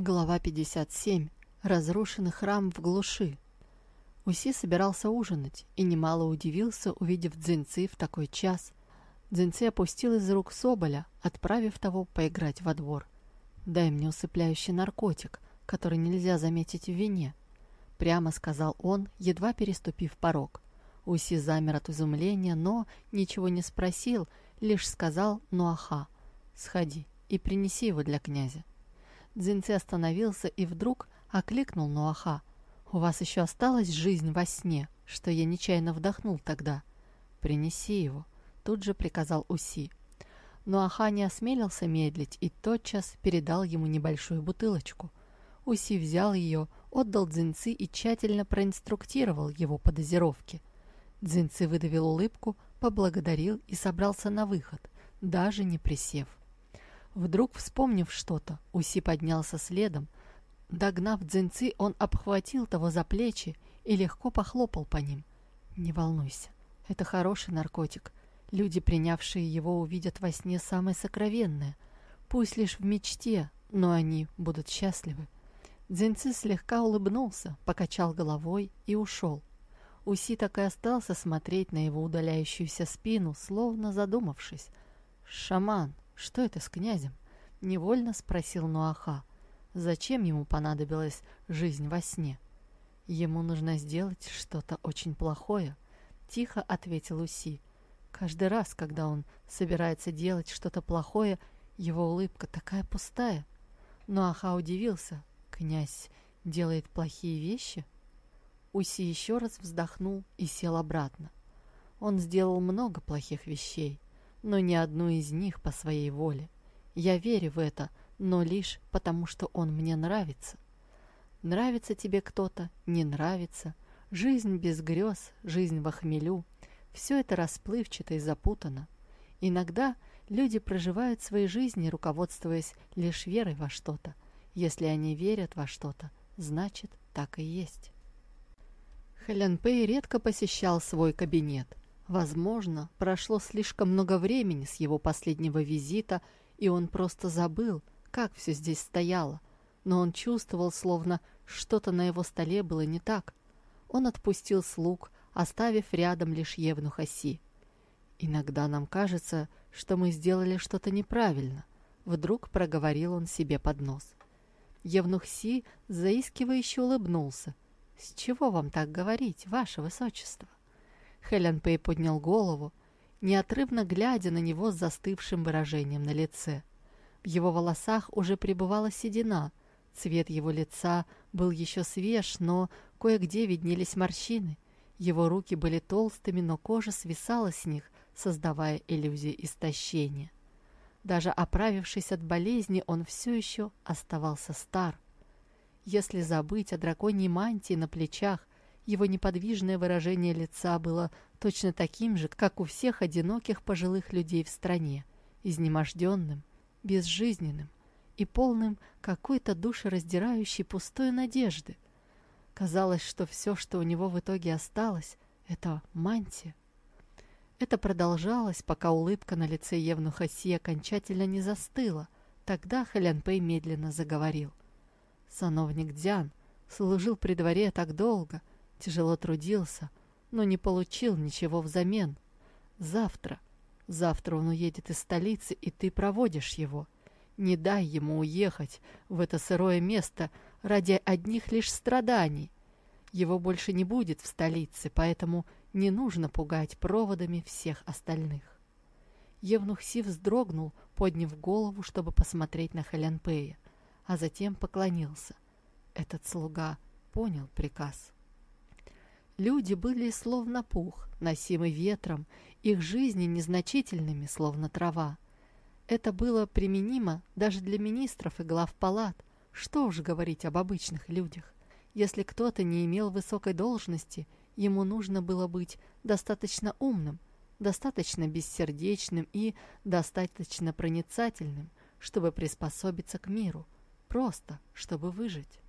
Глава 57. Разрушенный храм в глуши. Уси собирался ужинать и немало удивился, увидев Дзинцы в такой час. Дзинцы опустил из рук Соболя, отправив того поиграть во двор. «Дай мне усыпляющий наркотик, который нельзя заметить в вине», — прямо сказал он, едва переступив порог. Уси замер от изумления, но ничего не спросил, лишь сказал «Нуаха, сходи и принеси его для князя». Дзинцы остановился и вдруг окликнул Нуаха. «У вас еще осталась жизнь во сне, что я нечаянно вдохнул тогда. Принеси его», — тут же приказал Уси. Нуаха не осмелился медлить и тотчас передал ему небольшую бутылочку. Уси взял ее, отдал Дзинцы и тщательно проинструктировал его по дозировке. Дзинцы выдавил улыбку, поблагодарил и собрался на выход, даже не присев. Вдруг, вспомнив что-то, Уси поднялся следом. Догнав дзинцы, он обхватил того за плечи и легко похлопал по ним. «Не волнуйся, это хороший наркотик. Люди, принявшие его, увидят во сне самое сокровенное. Пусть лишь в мечте, но они будут счастливы». Дзинцы слегка улыбнулся, покачал головой и ушел. Уси так и остался смотреть на его удаляющуюся спину, словно задумавшись. «Шаман, «Что это с князем?» — невольно спросил Нуаха. «Зачем ему понадобилась жизнь во сне?» «Ему нужно сделать что-то очень плохое», — тихо ответил Уси. «Каждый раз, когда он собирается делать что-то плохое, его улыбка такая пустая». Нуаха удивился. «Князь делает плохие вещи?» Уси еще раз вздохнул и сел обратно. Он сделал много плохих вещей, но ни одну из них по своей воле. Я верю в это, но лишь потому, что он мне нравится. Нравится тебе кто-то, не нравится. Жизнь без грез, жизнь во хмелю. Все это расплывчато и запутано. Иногда люди проживают свои жизни, руководствуясь лишь верой во что-то. Если они верят во что-то, значит, так и есть. Хэлен Пэй редко посещал свой кабинет. Возможно, прошло слишком много времени с его последнего визита, и он просто забыл, как все здесь стояло. Но он чувствовал, словно что-то на его столе было не так. Он отпустил слуг, оставив рядом лишь Евнуха Си. «Иногда нам кажется, что мы сделали что-то неправильно», — вдруг проговорил он себе под нос. Евнух Си заискивающе улыбнулся. «С чего вам так говорить, ваше высочество?» Хелен Пэй поднял голову, неотрывно глядя на него с застывшим выражением на лице. В его волосах уже пребывала седина, цвет его лица был еще свеж, но кое-где виднелись морщины. Его руки были толстыми, но кожа свисала с них, создавая иллюзию истощения. Даже оправившись от болезни, он все еще оставался стар. Если забыть о драконьей мантии на плечах, его неподвижное выражение лица было точно таким же, как у всех одиноких пожилых людей в стране, изнеможденным, безжизненным и полным какой-то душераздирающей пустой надежды. Казалось, что все, что у него в итоге осталось, это мантия. Это продолжалось, пока улыбка на лице Евнуха Си окончательно не застыла. Тогда Хэлян Пэй медленно заговорил. Сановник Дзян служил при дворе так долго, Тяжело трудился, но не получил ничего взамен. Завтра, завтра он уедет из столицы, и ты проводишь его. Не дай ему уехать в это сырое место ради одних лишь страданий. Его больше не будет в столице, поэтому не нужно пугать проводами всех остальных. Евнух Си вздрогнул, подняв голову, чтобы посмотреть на Хэлянпея, а затем поклонился. Этот слуга понял приказ. Люди были словно пух, носимый ветром, их жизни незначительными, словно трава. Это было применимо даже для министров и глав палат. Что уж говорить об обычных людях. Если кто-то не имел высокой должности, ему нужно было быть достаточно умным, достаточно бессердечным и достаточно проницательным, чтобы приспособиться к миру, просто чтобы выжить.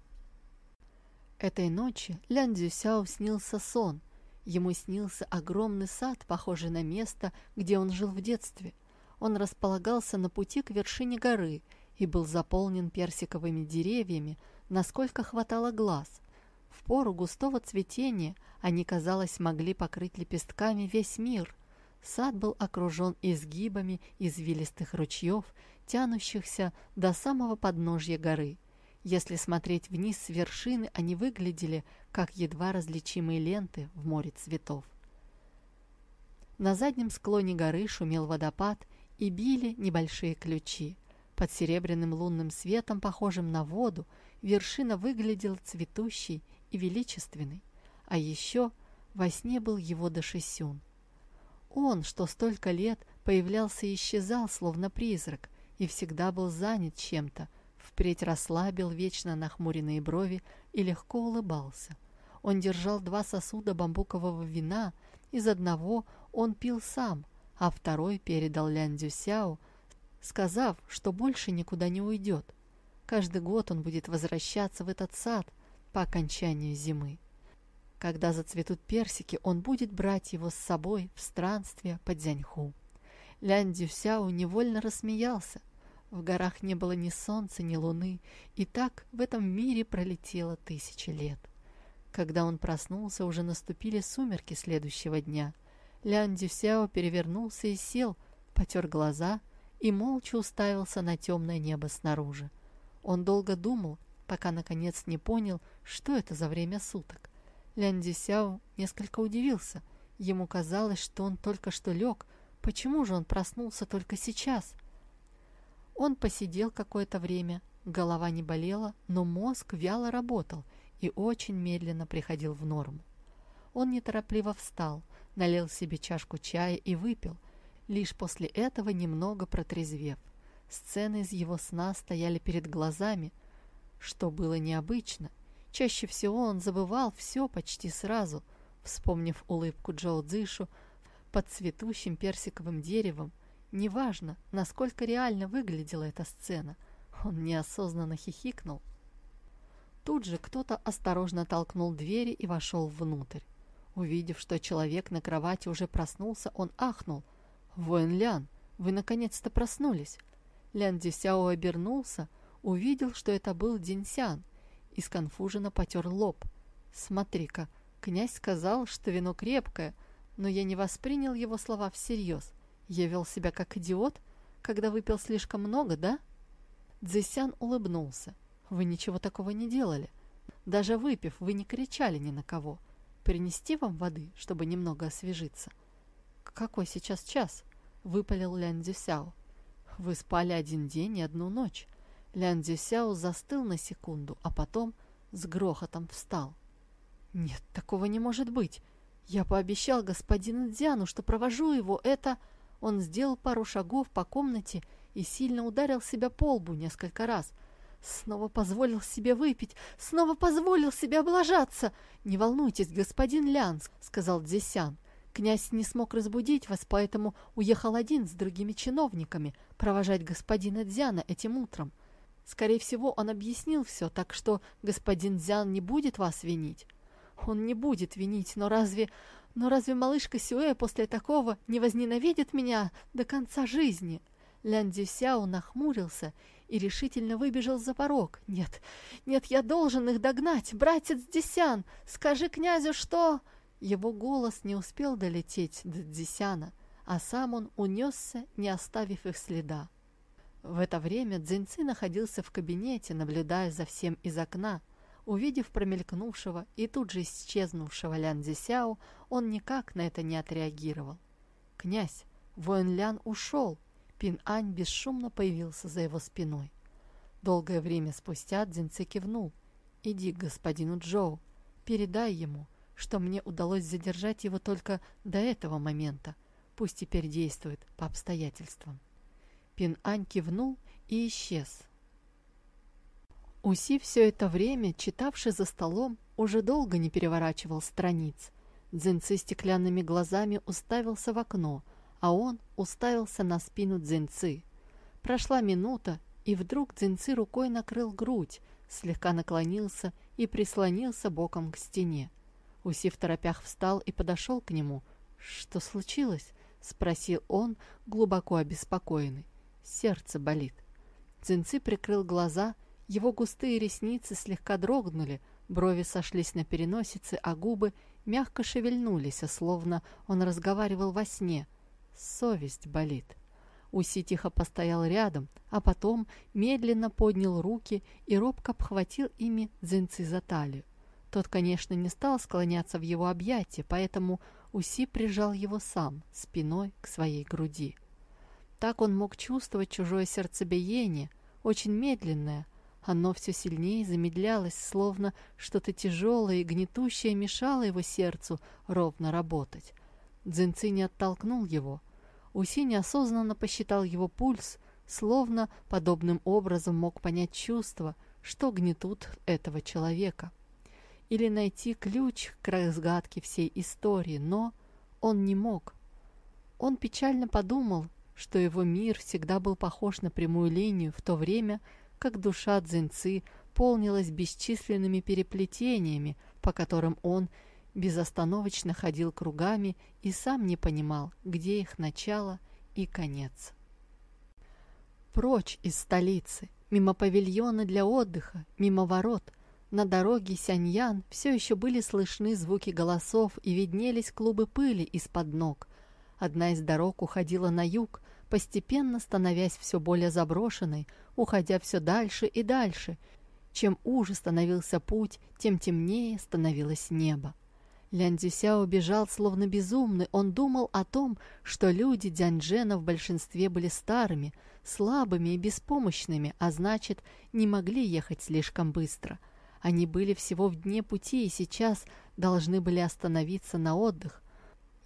Этой ночи Лян Дзюсяо снился сон. Ему снился огромный сад, похожий на место, где он жил в детстве. Он располагался на пути к вершине горы, и был заполнен персиковыми деревьями, насколько хватало глаз. В пору густого цветения они, казалось, могли покрыть лепестками весь мир. Сад был окружен изгибами извилистых ручьев, тянущихся до самого подножья горы. Если смотреть вниз с вершины, они выглядели, как едва различимые ленты в море цветов. На заднем склоне горы шумел водопад и били небольшие ключи. Под серебряным лунным светом, похожим на воду, вершина выглядела цветущей и величественной. А еще во сне был его Дашисюн. Он, что столько лет появлялся и исчезал, словно призрак, и всегда был занят чем-то, впредь расслабил вечно нахмуренные брови и легко улыбался. Он держал два сосуда бамбукового вина, из одного он пил сам, а второй передал Лян Дюсяо, сказав, что больше никуда не уйдет. Каждый год он будет возвращаться в этот сад по окончанию зимы. Когда зацветут персики, он будет брать его с собой в странствие по Дзяньху. Лян Дюсяо невольно рассмеялся. В горах не было ни солнца, ни луны, и так в этом мире пролетело тысячи лет. Когда он проснулся, уже наступили сумерки следующего дня. Лян Дюсяо перевернулся и сел, потер глаза и молча уставился на темное небо снаружи. Он долго думал, пока наконец не понял, что это за время суток. Лян Дюсяо несколько удивился. Ему казалось, что он только что лег. Почему же он проснулся только сейчас? Он посидел какое-то время, голова не болела, но мозг вяло работал — и очень медленно приходил в норму. Он неторопливо встал, налил себе чашку чая и выпил, лишь после этого немного протрезвев. Сцены из его сна стояли перед глазами, что было необычно. Чаще всего он забывал все почти сразу, вспомнив улыбку Джоу Цзышу под цветущим персиковым деревом. Неважно, насколько реально выглядела эта сцена, он неосознанно хихикнул, Тут же кто-то осторожно толкнул двери и вошел внутрь. Увидев, что человек на кровати уже проснулся, он ахнул. «Воин Лян, вы наконец-то проснулись!» Лян Дисяо обернулся, увидел, что это был Динсян, и сконфуженно потер лоб. «Смотри-ка, князь сказал, что вино крепкое, но я не воспринял его слова всерьез. Я вел себя как идиот, когда выпил слишком много, да?» Цзисян улыбнулся. Вы ничего такого не делали. Даже выпив, вы не кричали ни на кого. Принести вам воды, чтобы немного освежиться? Какой сейчас час? Выпалил Лян Дзюсяо. Вы спали один день и одну ночь. Лян Дзюсяо застыл на секунду, а потом с грохотом встал. Нет, такого не может быть. Я пообещал господину Дзяну, что провожу его. Это... Он сделал пару шагов по комнате и сильно ударил себя по лбу несколько раз – Снова позволил себе выпить, снова позволил себе облажаться. «Не волнуйтесь, господин Лянс», — сказал Дзесян. «Князь не смог разбудить вас, поэтому уехал один с другими чиновниками провожать господина Дзяна этим утром. Скорее всего, он объяснил все, так что господин Дзян не будет вас винить». «Он не будет винить, но разве... Но разве малышка Сюэ после такого не возненавидит меня до конца жизни?» Лян Дюсяо нахмурился и решительно выбежал за порог. «Нет, нет, я должен их догнать! Братец Десян, скажи князю, что...» Его голос не успел долететь до Дзисяна, а сам он унесся, не оставив их следа. В это время Дзиньцы находился в кабинете, наблюдая за всем из окна. Увидев промелькнувшего и тут же исчезнувшего Лян Дзисяо, он никак на это не отреагировал. «Князь, воин Лян ушел!» Пин-Ань бесшумно появился за его спиной. Долгое время спустя Дзинцы кивнул. «Иди к господину Джоу, передай ему, что мне удалось задержать его только до этого момента. Пусть теперь действует по обстоятельствам». Пин-Ань кивнул и исчез. Уси все это время, читавший за столом, уже долго не переворачивал страниц. Дзинцы стеклянными глазами уставился в окно – а он уставился на спину Дзинцы. Прошла минута, и вдруг Дзинцы рукой накрыл грудь, слегка наклонился и прислонился боком к стене. Уси в торопях встал и подошел к нему. «Что случилось?» — спросил он, глубоко обеспокоенный. «Сердце болит». Цзиньци прикрыл глаза, его густые ресницы слегка дрогнули, брови сошлись на переносице, а губы мягко шевельнулись, словно он разговаривал во сне. Совесть болит. Уси тихо постоял рядом, а потом медленно поднял руки и робко обхватил ими Дзинцы за талию. Тот, конечно, не стал склоняться в его объятия, поэтому Уси прижал его сам, спиной к своей груди. Так он мог чувствовать чужое сердцебиение, очень медленное. Оно все сильнее замедлялось, словно что-то тяжелое и гнетущее мешало его сердцу ровно работать. Дзинцы не оттолкнул его. Уси неосознанно посчитал его пульс, словно подобным образом мог понять чувства, что гнетут этого человека. Или найти ключ к разгадке всей истории, но он не мог. Он печально подумал, что его мир всегда был похож на прямую линию, в то время как душа Цзиньцы полнилась бесчисленными переплетениями, по которым он безостановочно ходил кругами и сам не понимал, где их начало и конец. Прочь из столицы, мимо павильона для отдыха, мимо ворот, на дороге Сяньян все еще были слышны звуки голосов и виднелись клубы пыли из-под ног. Одна из дорог уходила на юг, постепенно становясь все более заброшенной, уходя все дальше и дальше. Чем уже становился путь, тем темнее становилось небо. Лян Цзюсяо бежал словно безумный. Он думал о том, что люди Дзяньчжэна в большинстве были старыми, слабыми и беспомощными, а значит, не могли ехать слишком быстро. Они были всего в дне пути и сейчас должны были остановиться на отдых.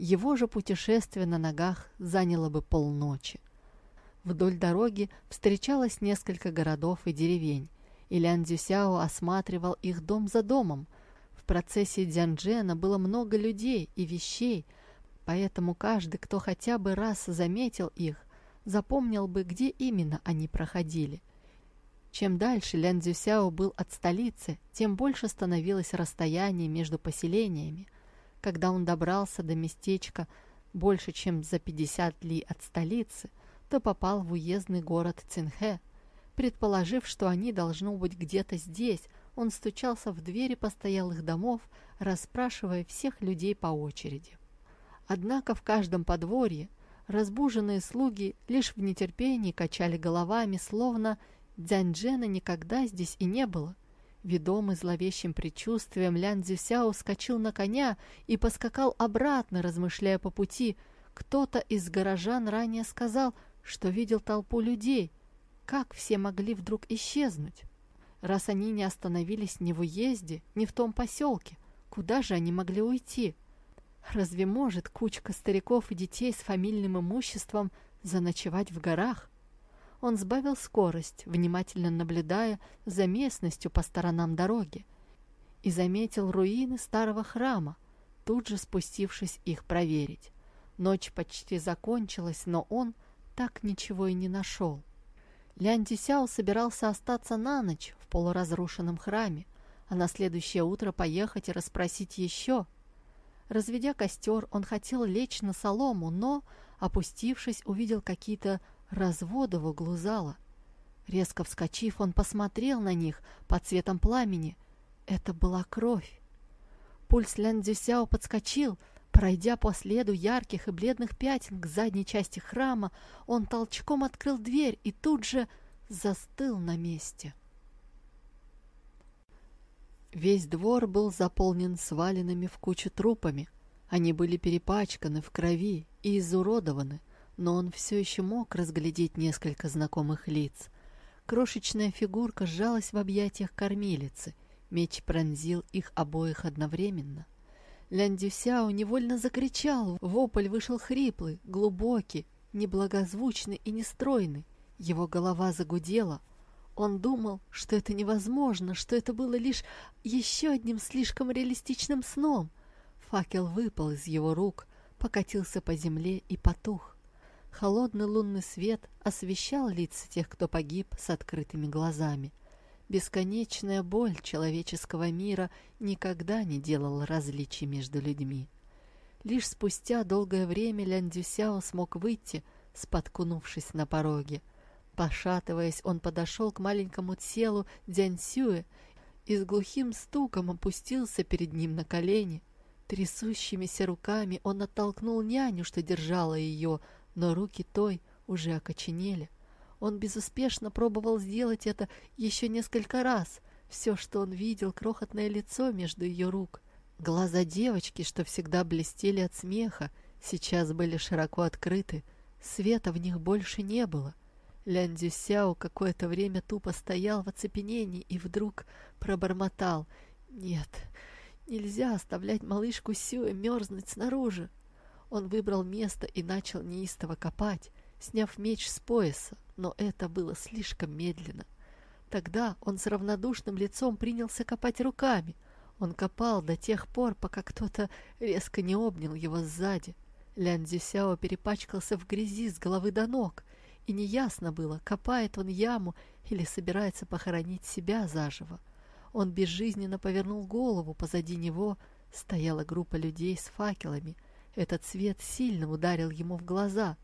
Его же путешествие на ногах заняло бы полночи. Вдоль дороги встречалось несколько городов и деревень, и Лян Цзюсяо осматривал их дом за домом. В процессе Дзянджена было много людей и вещей, поэтому каждый, кто хотя бы раз заметил их, запомнил бы, где именно они проходили. Чем дальше Лян Цзюсяо был от столицы, тем больше становилось расстояние между поселениями. Когда он добрался до местечка больше, чем за 50 ли от столицы, то попал в уездный город Цинхэ. Предположив, что они должно быть где-то здесь, он стучался в двери постоялых домов, расспрашивая всех людей по очереди. Однако в каждом подворье разбуженные слуги лишь в нетерпении качали головами, словно Дзяньджена никогда здесь и не было. Ведомый зловещим предчувствием, Лян Цзюсяо скочил на коня и поскакал обратно, размышляя по пути. Кто-то из горожан ранее сказал, что видел толпу людей. Как все могли вдруг исчезнуть? Раз они не остановились ни в уезде, ни в том поселке, куда же они могли уйти? Разве может кучка стариков и детей с фамильным имуществом заночевать в горах? Он сбавил скорость, внимательно наблюдая за местностью по сторонам дороги, и заметил руины старого храма, тут же спустившись их проверить. Ночь почти закончилась, но он так ничего и не нашел. Лян Тисяо собирался остаться на ночь в полуразрушенном храме, а на следующее утро поехать и расспросить еще. Разведя костер, он хотел лечь на солому, но, опустившись, увидел какие-то развода в углу зала. Резко вскочив, он посмотрел на них под цветом пламени. Это была кровь. Пульс Лян Цзюсяо подскочил. Пройдя по следу ярких и бледных пятен к задней части храма, он толчком открыл дверь и тут же застыл на месте. Весь двор был заполнен сваленными в кучу трупами. Они были перепачканы в крови и изуродованы – но он все еще мог разглядеть несколько знакомых лиц. Крошечная фигурка сжалась в объятиях кормилицы. Меч пронзил их обоих одновременно. Лян Дюсяо невольно закричал. Вопль вышел хриплый, глубокий, неблагозвучный и нестройный. Его голова загудела. Он думал, что это невозможно, что это было лишь еще одним слишком реалистичным сном. Факел выпал из его рук, покатился по земле и потух. Холодный лунный свет освещал лица тех, кто погиб с открытыми глазами. Бесконечная боль человеческого мира никогда не делала различий между людьми. Лишь спустя долгое время Лян Дюсяо смог выйти, споткнувшись на пороге. Пошатываясь, он подошел к маленькому телу Дзяньсюэ и с глухим стуком опустился перед ним на колени. Трясущимися руками он оттолкнул няню, что держала ее, но руки той уже окоченели. Он безуспешно пробовал сделать это еще несколько раз. Все, что он видел, крохотное лицо между ее рук. Глаза девочки, что всегда блестели от смеха, сейчас были широко открыты. Света в них больше не было. Лян Дзюсяо какое-то время тупо стоял в оцепенении и вдруг пробормотал. «Нет, нельзя оставлять малышку Сюэ мерзнуть снаружи». Он выбрал место и начал неистово копать, сняв меч с пояса, но это было слишком медленно. Тогда он с равнодушным лицом принялся копать руками. Он копал до тех пор, пока кто-то резко не обнял его сзади. Лян Дзюсяо перепачкался в грязи с головы до ног, и неясно было, копает он яму или собирается похоронить себя заживо. Он безжизненно повернул голову, позади него стояла группа людей с факелами. Этот свет сильно ударил ему в глаза.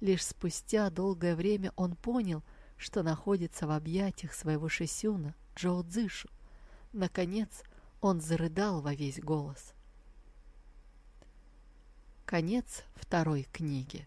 Лишь спустя долгое время он понял, что находится в объятиях своего шесюна Джоу Цзышу. Наконец он зарыдал во весь голос. Конец второй книги.